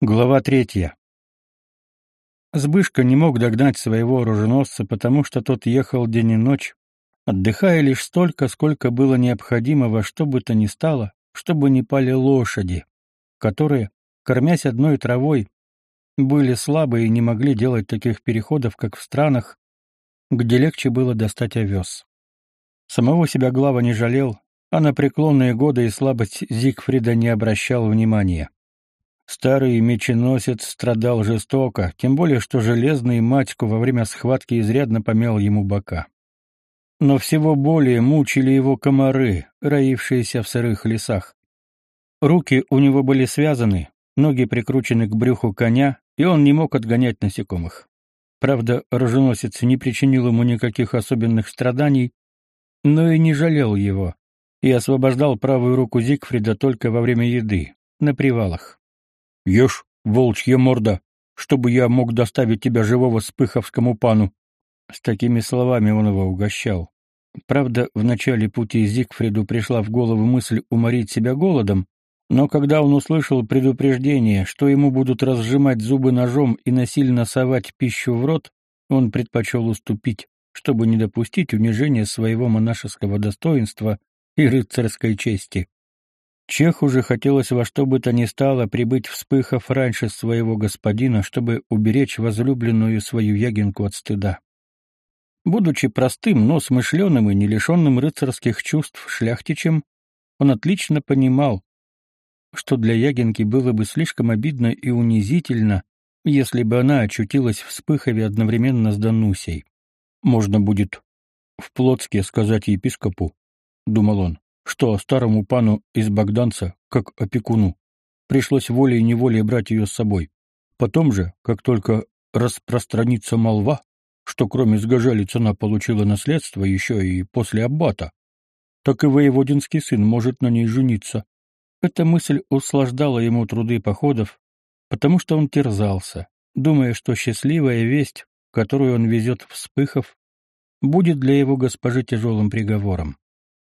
Глава третья. Сбышка не мог догнать своего оруженосца, потому что тот ехал день и ночь, отдыхая лишь столько, сколько было необходимо во что бы то ни стало, чтобы не пали лошади, которые, кормясь одной травой, были слабы и не могли делать таких переходов, как в странах, где легче было достать овес. Самого себя Глава не жалел, а на преклонные годы и слабость Зигфрида не обращал внимания. Старый меченосец страдал жестоко, тем более что железный матьку во время схватки изрядно помял ему бока. Но всего более мучили его комары, роившиеся в сырых лесах. Руки у него были связаны, ноги прикручены к брюху коня, и он не мог отгонять насекомых. Правда, оруженосец не причинил ему никаких особенных страданий, но и не жалел его, и освобождал правую руку Зигфрида только во время еды, на привалах. Ешь, волчья морда, чтобы я мог доставить тебя живого Спыховскому пану. С такими словами он его угощал. Правда, в начале пути Зигфриду пришла в голову мысль уморить себя голодом, но когда он услышал предупреждение, что ему будут разжимать зубы ножом и насильно совать пищу в рот, он предпочел уступить, чтобы не допустить унижения своего монашеского достоинства и рыцарской чести. Чеху же хотелось во что бы то ни стало прибыть вспыхав раньше своего господина, чтобы уберечь возлюбленную свою ягинку от стыда. Будучи простым, но смышленым и не лишенным рыцарских чувств шляхтичем, он отлично понимал, что для Ягинки было бы слишком обидно и унизительно, если бы она очутилась в Спыхове одновременно с Данусей. «Можно будет в Плотске сказать епископу», — думал он, что старому пану из Богданца, как опекуну, пришлось волей-неволей брать ее с собой. Потом же, как только распространится молва, что кроме сгожалиц она получила наследство еще и после аббата, так и воеводинский сын может на ней жениться. Эта мысль услаждала ему труды походов, потому что он терзался, думая, что счастливая весть, которую он везет вспыхов, будет для его госпожи тяжелым приговором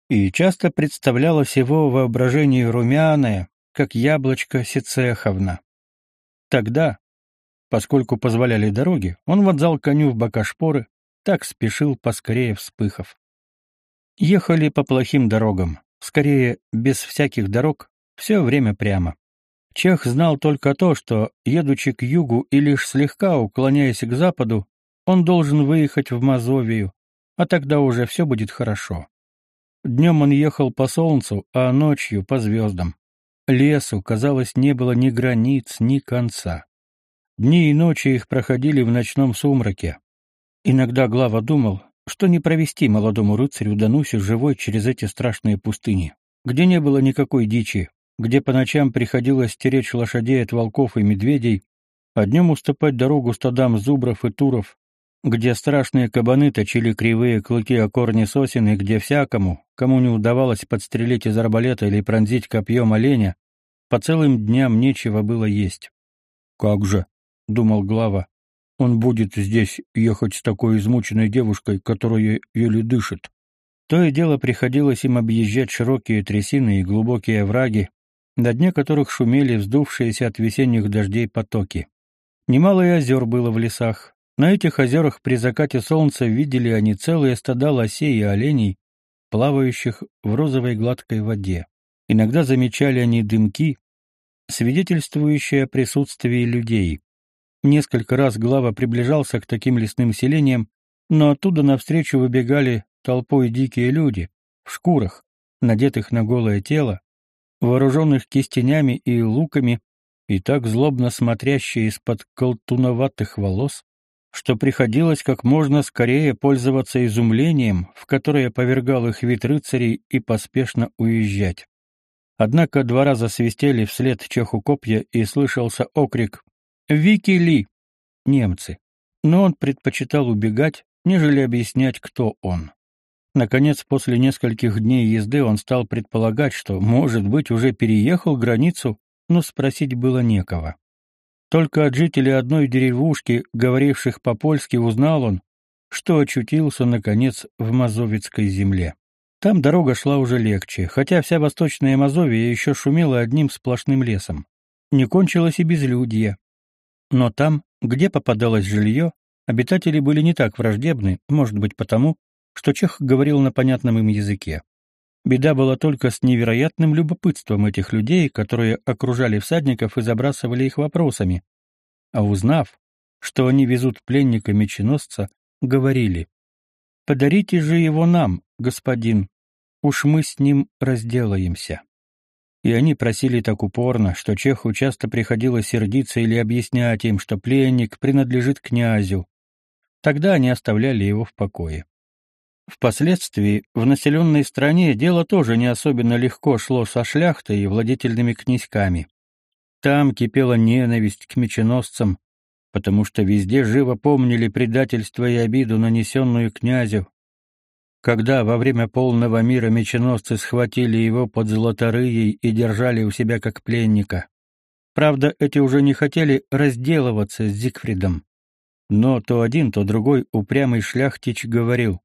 и часто представлялось его воображению румяное, как яблочко Сицеховна. Тогда, поскольку позволяли дороги, он вонзал коню в бока шпоры, так спешил поскорее вспыхов. Ехали по плохим дорогам, скорее без всяких дорог, все время прямо. Чех знал только то, что, едучи к югу и лишь слегка уклоняясь к западу, он должен выехать в Мазовию, а тогда уже все будет хорошо. Днем он ехал по солнцу, а ночью — по звездам. Лесу, казалось, не было ни границ, ни конца. Дни и ночи их проходили в ночном сумраке. Иногда Глава думал, что не провести молодому рыцарю Данусю живой через эти страшные пустыни, где не было никакой дичи, где по ночам приходилось стеречь лошадей от волков и медведей, а днем уступать дорогу стадам зубров и туров, где страшные кабаны точили кривые клыки о корни сосен и где всякому, кому не удавалось подстрелить из арбалета или пронзить копьем оленя, по целым дням нечего было есть. «Как же», — думал глава, — «он будет здесь ехать с такой измученной девушкой, которая еле дышит». То и дело приходилось им объезжать широкие трясины и глубокие овраги, на дне которых шумели вздувшиеся от весенних дождей потоки. Немало и озер было в лесах, на этих озерах при закате солнца видели они целые стада лосей и оленей, плавающих в розовой гладкой воде. Иногда замечали они дымки, свидетельствующие о присутствии людей. Несколько раз глава приближался к таким лесным селениям, но оттуда навстречу выбегали толпой дикие люди, в шкурах, надетых на голое тело, вооруженных кистенями и луками, и так злобно смотрящие из-под колтуноватых волос, что приходилось как можно скорее пользоваться изумлением, в которое повергал их вид рыцарей, и поспешно уезжать. Однако два раза свистели вслед чеху копья, и слышался окрик «Вики Ли!» немцы. Но он предпочитал убегать, нежели объяснять, кто он. Наконец, после нескольких дней езды он стал предполагать, что, может быть, уже переехал границу, но спросить было некого. Только от жителей одной деревушки, говоривших по-польски, узнал он, что очутился, наконец, в Мазовецкой земле. Там дорога шла уже легче, хотя вся восточная Мазовия еще шумела одним сплошным лесом. не кончилось и безлюдье. Но там, где попадалось жилье, обитатели были не так враждебны, может быть потому, что чех говорил на понятном им языке. Беда была только с невероятным любопытством этих людей, которые окружали всадников и забрасывали их вопросами. А узнав, что они везут пленника-меченосца, говорили «Подарите же его нам, господин, уж мы с ним разделаемся». И они просили так упорно, что Чеху часто приходилось сердиться или объяснять им, что пленник принадлежит князю. Тогда они оставляли его в покое. Впоследствии в населенной стране дело тоже не особенно легко шло со шляхтой и владетельными князьками. Там кипела ненависть к меченосцам, потому что везде живо помнили предательство и обиду, нанесенную князю. Когда во время полного мира меченосцы схватили его под золоторыей и держали у себя как пленника. Правда, эти уже не хотели разделываться с Зигфридом. Но то один, то другой упрямый шляхтич говорил,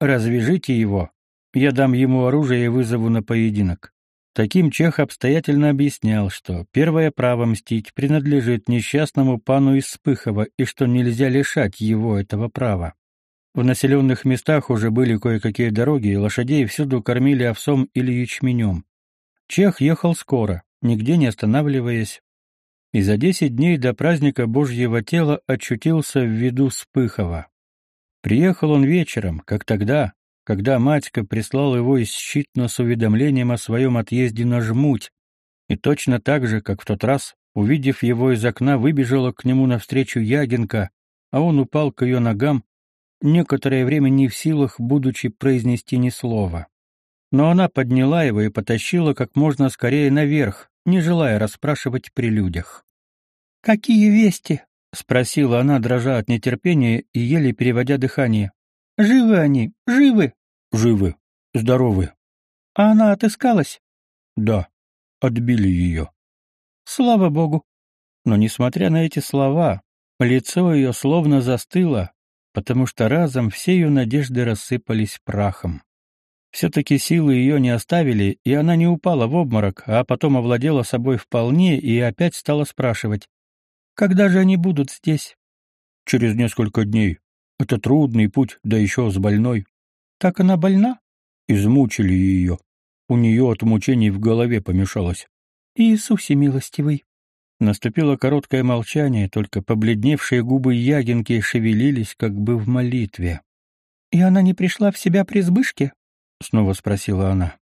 Развяжите его, я дам ему оружие и вызову на поединок. Таким Чех обстоятельно объяснял, что первое право мстить принадлежит несчастному пану из Спыхова и что нельзя лишать его этого права. В населенных местах уже были кое-какие дороги, и лошадей всюду кормили овсом или ячменем. Чех ехал скоро, нигде не останавливаясь, и за десять дней до праздника Божьего тела очутился в виду Спыхова. Приехал он вечером, как тогда, когда матька прислал его из Щитно с уведомлением о своем отъезде на Жмуть, и точно так же, как в тот раз, увидев его из окна, выбежала к нему навстречу Ягинка, а он упал к ее ногам, некоторое время не в силах, будучи произнести ни слова. Но она подняла его и потащила как можно скорее наверх, не желая расспрашивать при людях. «Какие вести?» — спросила она, дрожа от нетерпения и еле переводя дыхание. «Живы они, живы!» «Живы, здоровы». «А она отыскалась?» «Да, отбили ее». «Слава Богу!» Но, несмотря на эти слова, лицо ее словно застыло, потому что разом все ее надежды рассыпались прахом. Все-таки силы ее не оставили, и она не упала в обморок, а потом овладела собой вполне и опять стала спрашивать. Когда же они будут здесь? Через несколько дней. Это трудный путь, да еще с больной. Так она больна? Измучили ее. У нее от мучений в голове помешалось. Иисусе милостивый. Наступило короткое молчание, только побледневшие губы Ягинки шевелились, как бы в молитве. «И она не пришла в себя при сбышке?» — снова спросила она.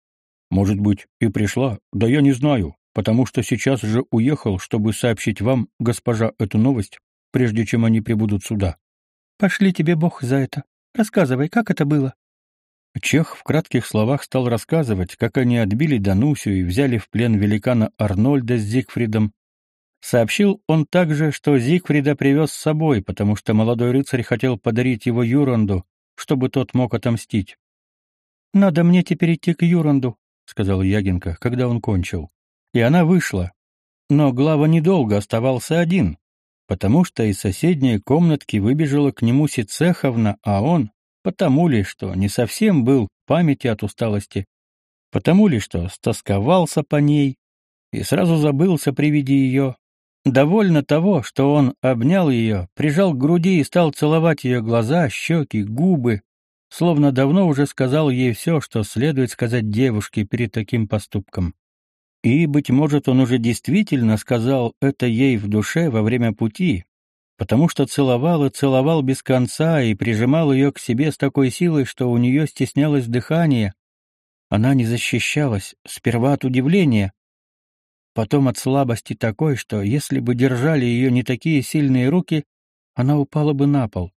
«Может быть, и пришла, да я не знаю потому что сейчас же уехал, чтобы сообщить вам, госпожа, эту новость, прежде чем они прибудут сюда. Пошли тебе Бог за это. Рассказывай, как это было. Чех в кратких словах стал рассказывать, как они отбили Данусю и взяли в плен великана Арнольда с Зигфридом. Сообщил он также, что Зигфрида привез с собой, потому что молодой рыцарь хотел подарить его Юранду, чтобы тот мог отомстить. «Надо мне теперь идти к Юранду», — сказал Ягинка, когда он кончил и она вышла. Но Глава недолго оставался один, потому что из соседней комнатки выбежала к нему Сицеховна, а он, потому ли, что не совсем был в памяти от усталости, потому ли, что стосковался по ней и сразу забылся при виде ее. Довольно того, что он обнял ее, прижал к груди и стал целовать ее глаза, щеки, губы, словно давно уже сказал ей все, что следует сказать девушке перед таким поступком. И, быть может, он уже действительно сказал это ей в душе во время пути, потому что целовал и целовал без конца и прижимал ее к себе с такой силой, что у нее стеснялось дыхание. Она не защищалась, сперва от удивления, потом от слабости такой, что если бы держали ее не такие сильные руки, она упала бы на пол.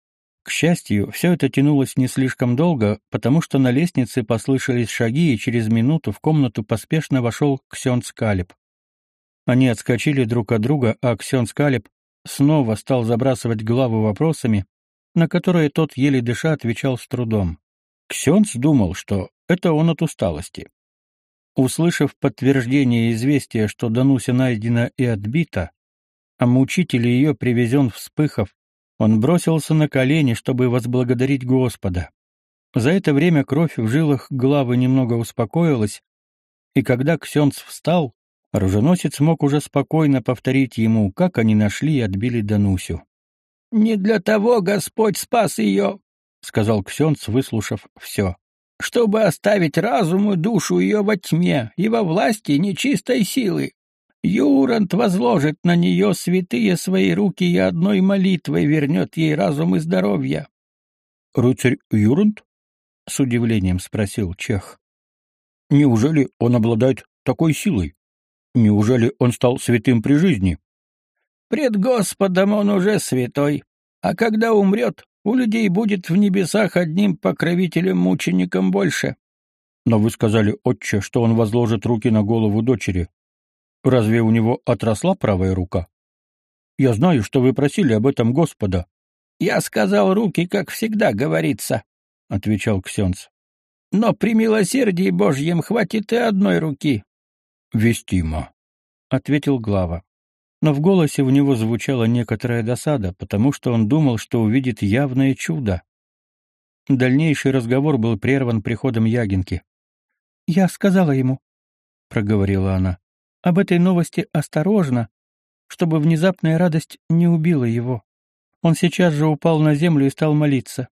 К счастью, все это тянулось не слишком долго, потому что на лестнице послышались шаги, и через минуту в комнату поспешно вошел Ксен Скалеб. Они отскочили друг от друга, а Ксен Скалеб снова стал забрасывать главу вопросами, на которые тот, еле дыша, отвечал с трудом. Ксенц думал, что это он от усталости. Услышав подтверждение известия, что Дануся найдена и отбита, а мучитель ее привезен вспыхов, он бросился на колени, чтобы возблагодарить Господа. За это время кровь в жилах главы немного успокоилась, и когда Ксенц встал, Оруженосец мог уже спокойно повторить ему, как они нашли и отбили Данусю. «Не для того Господь спас ее», — сказал Ксенц, выслушав все, — «чтобы оставить разум и душу ее во тьме и во власти нечистой силы. Юрант возложит на нее святые свои руки и одной молитвой вернет ей разум и здоровье». «Рыцарь Юрант?» — с удивлением спросил Чех. «Неужели он обладает такой силой?» Неужели он стал святым при жизни? Пред Господом он уже святой, а когда умрет, у людей будет в небесах одним покровителем-мучеником больше. Но вы сказали, отче, что он возложит руки на голову дочери. Разве у него отросла правая рука? Я знаю, что вы просили об этом Господа. Я сказал руки, как всегда говорится, — отвечал Ксенц. Но при милосердии Божьем хватит и одной руки, «Вестимо», — ответил глава. Но в голосе у него звучала некоторая досада, потому что он думал, что увидит явное чудо. Дальнейший разговор был прерван приходом Ягинки. «Я сказала ему», — проговорила она, — «об этой новости осторожно, чтобы внезапная радость не убила его. Он сейчас же упал на землю и стал молиться.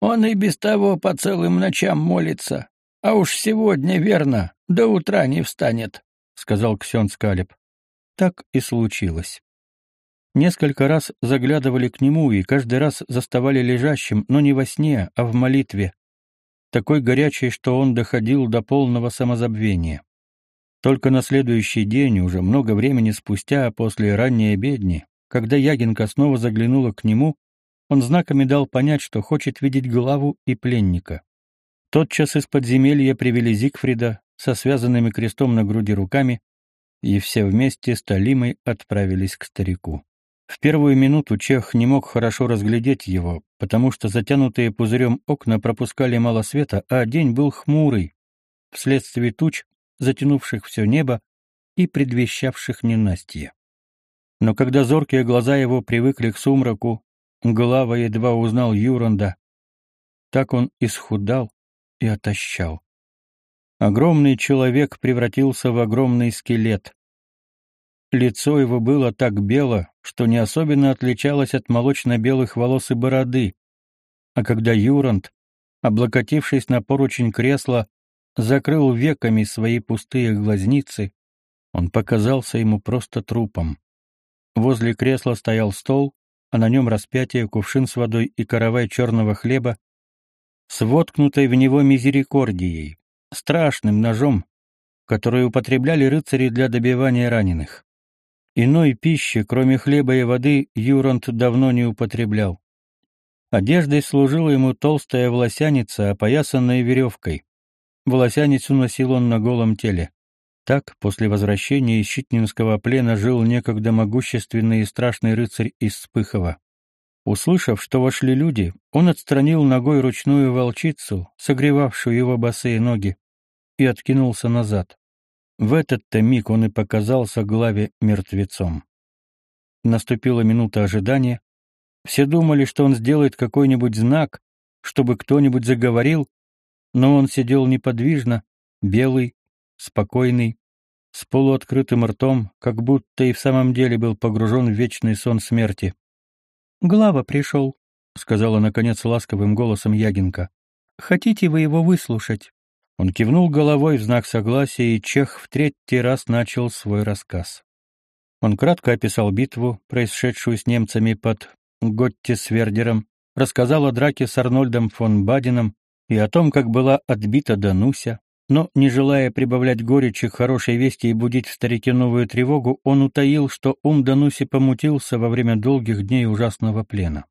Он и без того по целым ночам молится, а уж сегодня, верно, до утра не встанет, — сказал Ксен Скалеб. Так и случилось. Несколько раз заглядывали к нему и каждый раз заставали лежащим, но не во сне, а в молитве, такой горячей, что он доходил до полного самозабвения. Только на следующий день, уже много времени спустя, после ранней обедни, когда Ягинка снова заглянула к нему, он знаками дал понять, что хочет видеть главу и пленника. Тотчас из подземелья привели Зигфрида со связанными крестом на груди руками, и все вместе с Талимой отправились к старику. В первую минуту Чех не мог хорошо разглядеть его, потому что затянутые пузырем окна пропускали мало света, а день был хмурый, вследствие туч, затянувших все небо и предвещавших ненастье. Но когда зоркие глаза его привыкли к сумраку, Глава едва узнал Юранда. Так он исхудал, и отощал. Огромный человек превратился в огромный скелет. Лицо его было так бело, что не особенно отличалось от молочно-белых волос и бороды, а когда Юрант, облокотившись на поручень кресла, закрыл веками свои пустые глазницы, он показался ему просто трупом. Возле кресла стоял стол, а на нем распятие, кувшин с водой и каравай черного хлеба, с воткнутой в него мизерикордией, страшным ножом, который употребляли рыцари для добивания раненых. Иной пищи, кроме хлеба и воды, Юрант давно не употреблял. Одеждой служила ему толстая волосяница, опоясанная веревкой. Волосяницу носил он на голом теле. Так, после возвращения из щитнинского плена жил некогда могущественный и страшный рыцарь из Спыхова. Услышав, что вошли люди, он отстранил ногой ручную волчицу, согревавшую его босые ноги, и откинулся назад. В этот-то миг он и показался главе мертвецом. Наступила минута ожидания. Все думали, что он сделает какой-нибудь знак, чтобы кто-нибудь заговорил, но он сидел неподвижно, белый, спокойный, с полуоткрытым ртом, как будто и в самом деле был погружен в вечный сон смерти. Глава пришел, — сказала, наконец, ласковым голосом Ягинка. — Хотите вы его выслушать? Он кивнул головой в знак согласия, и Чех в третий раз начал свой рассказ. Он кратко описал битву, происшедшую с немцами под Готтисвердером, рассказал о драке с Арнольдом фон Баденом и о том, как была отбита Дануся, но, не желая прибавлять горечи хорошей вести и будить старике новую тревогу, он утаил, что ум Дануси помутился во время долгих дней ужасного плена.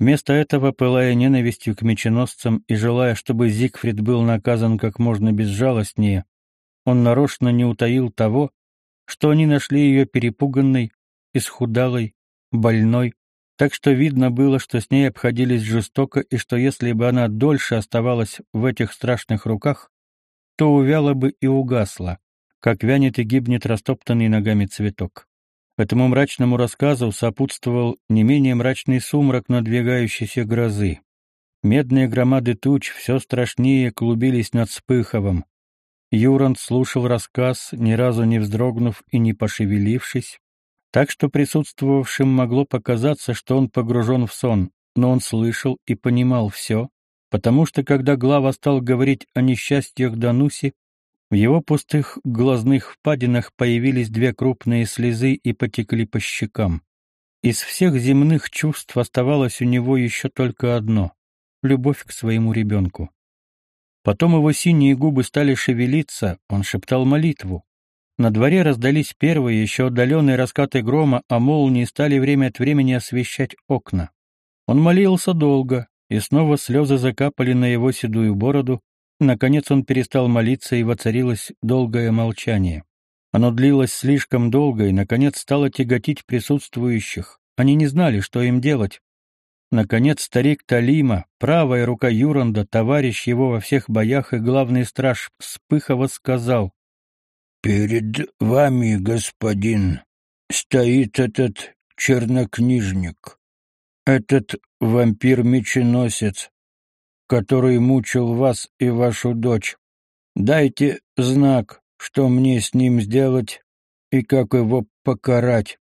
Вместо этого, пылая ненавистью к меченосцам и желая, чтобы Зигфрид был наказан как можно безжалостнее, он нарочно не утаил того, что они нашли ее перепуганной, исхудалой, больной, так что видно было, что с ней обходились жестоко и что если бы она дольше оставалась в этих страшных руках, то увяла бы и угасла, как вянет и гибнет растоптанный ногами цветок. Этому мрачному рассказу сопутствовал не менее мрачный сумрак надвигающейся грозы. Медные громады туч все страшнее клубились над Спыховым, Юранд слушал рассказ, ни разу не вздрогнув и не пошевелившись, так что присутствовавшим могло показаться, что он погружен в сон, но он слышал и понимал все, потому что когда Глава стал говорить о несчастьях Дануси, в его пустых глазных впадинах появились две крупные слезы и потекли по щекам. Из всех земных чувств оставалось у него еще только одно — любовь к своему ребенку. Потом его синие губы стали шевелиться, он шептал молитву. На дворе раздались первые, еще отдаленные раскаты грома, а молнии стали время от времени освещать окна. Он молился долго, и снова слезы закапали на его седую бороду, Наконец он перестал молиться, и воцарилось долгое молчание. Оно длилось слишком долго и, наконец, стало тяготить присутствующих. Они не знали, что им делать. Наконец старик Талима, правая рука Юранда, товарищ его во всех боях и главный страж Вспыхова сказал, «Перед вами, господин, стоит этот чернокнижник, этот вампир-меченосец, который мучил вас и вашу дочь. Дайте знак, что мне с ним сделать и как его покарать.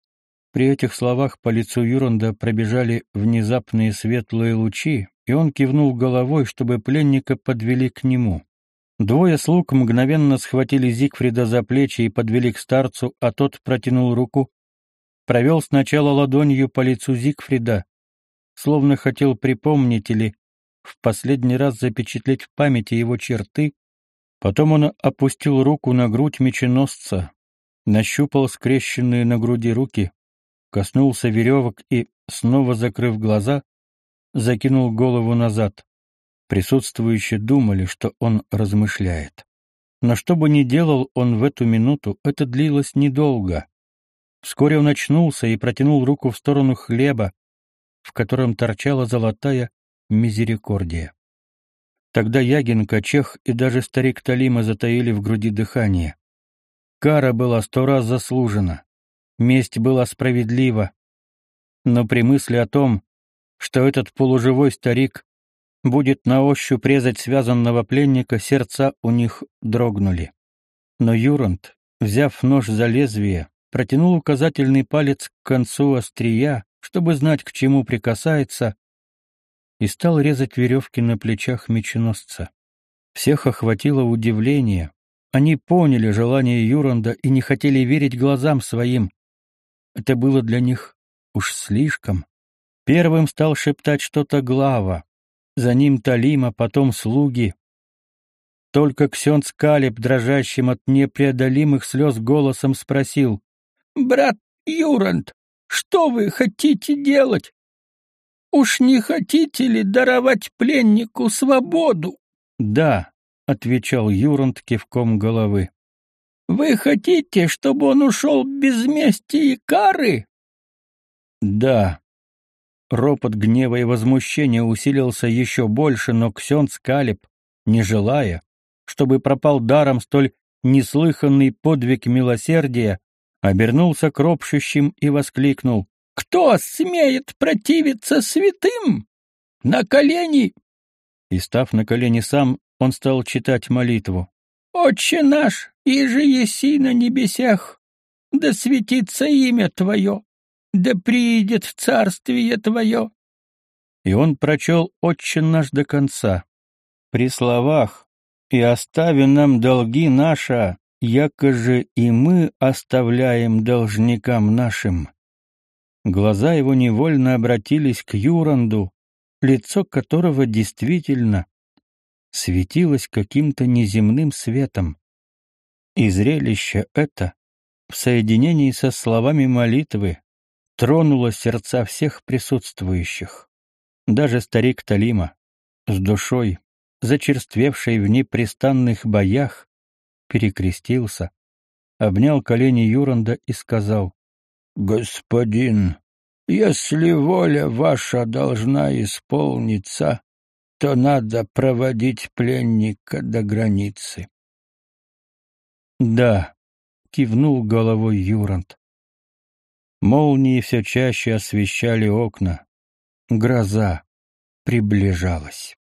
При этих словах по лицу Юранда пробежали внезапные светлые лучи, и он кивнул головой, чтобы пленника подвели к нему. Двое слуг мгновенно схватили Зигфрида за плечи и подвели к старцу, а тот протянул руку, провел сначала ладонью по лицу Зигфрида, словно хотел припомнить или в последний раз запечатлеть в памяти его черты, потом он опустил руку на грудь меченосца, нащупал скрещенные на груди руки, коснулся веревок и, снова закрыв глаза, закинул голову назад. Присутствующие думали, что он размышляет. Но что бы ни делал он в эту минуту, это длилось недолго. Вскоре он очнулся и протянул руку в сторону хлеба, в котором торчала золотая мизерикордия. Тогда Ягинка, Чех и даже старик Талима затаили в груди дыхание. Кара была сто раз заслужена, месть была справедлива, но при мысли о том, что этот полуживой старик будет на ощупь резать связанного пленника, сердца у них дрогнули. Но Юрант, взяв нож за лезвие, протянул указательный палец к концу острия, чтобы знать, к чему прикасается, и стал резать веревки на плечах меченосца. Всех охватило удивление. Они поняли желание Юранда и не хотели верить глазам своим. Это было для них уж слишком. Первым стал шептать что-то глава. За ним Талима, потом слуги. Только Ксен Скалеб, дрожащим от непреодолимых слез голосом спросил. «Брат Юранд, что вы хотите делать?» Уж не хотите ли даровать пленнику свободу? Да, отвечал Юрант кивком головы. Вы хотите, чтобы он ушел без мести и кары? Да. Ропот гнева и возмущения усилился еще больше, но Ксен Скалеб, не желая, чтобы пропал даром столь неслыханный подвиг милосердия, обернулся к ропщущим и воскликнул. Кто смеет противиться святым? На колени!» И, став на колени сам, он стал читать молитву. «Отче наш, иже еси на небесях, да светится имя Твое, да приидет царствие Твое». И он прочел «Отче наш» до конца. При словах «И остави нам долги наши, якоже и мы оставляем должникам нашим». Глаза его невольно обратились к Юранду, лицо которого действительно светилось каким-то неземным светом. И зрелище это, в соединении со словами молитвы, тронуло сердца всех присутствующих. Даже старик Талима, с душой, зачерствевшей в непрестанных боях, перекрестился, обнял колени Юранда и сказал, господин, если воля ваша должна исполниться, то надо проводить пленника до границы. Да, кивнул головой Юрант. Молнии все чаще освещали окна. Гроза приближалась.